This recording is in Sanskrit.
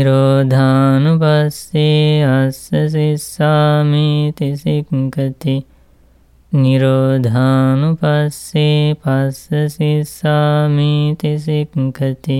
निरोधानुपस्ये अस्य शिस्सामीति सिङ्कति निरोधानुपस्ये निरोधानुपस्य शिस्सामीति सिङ्कति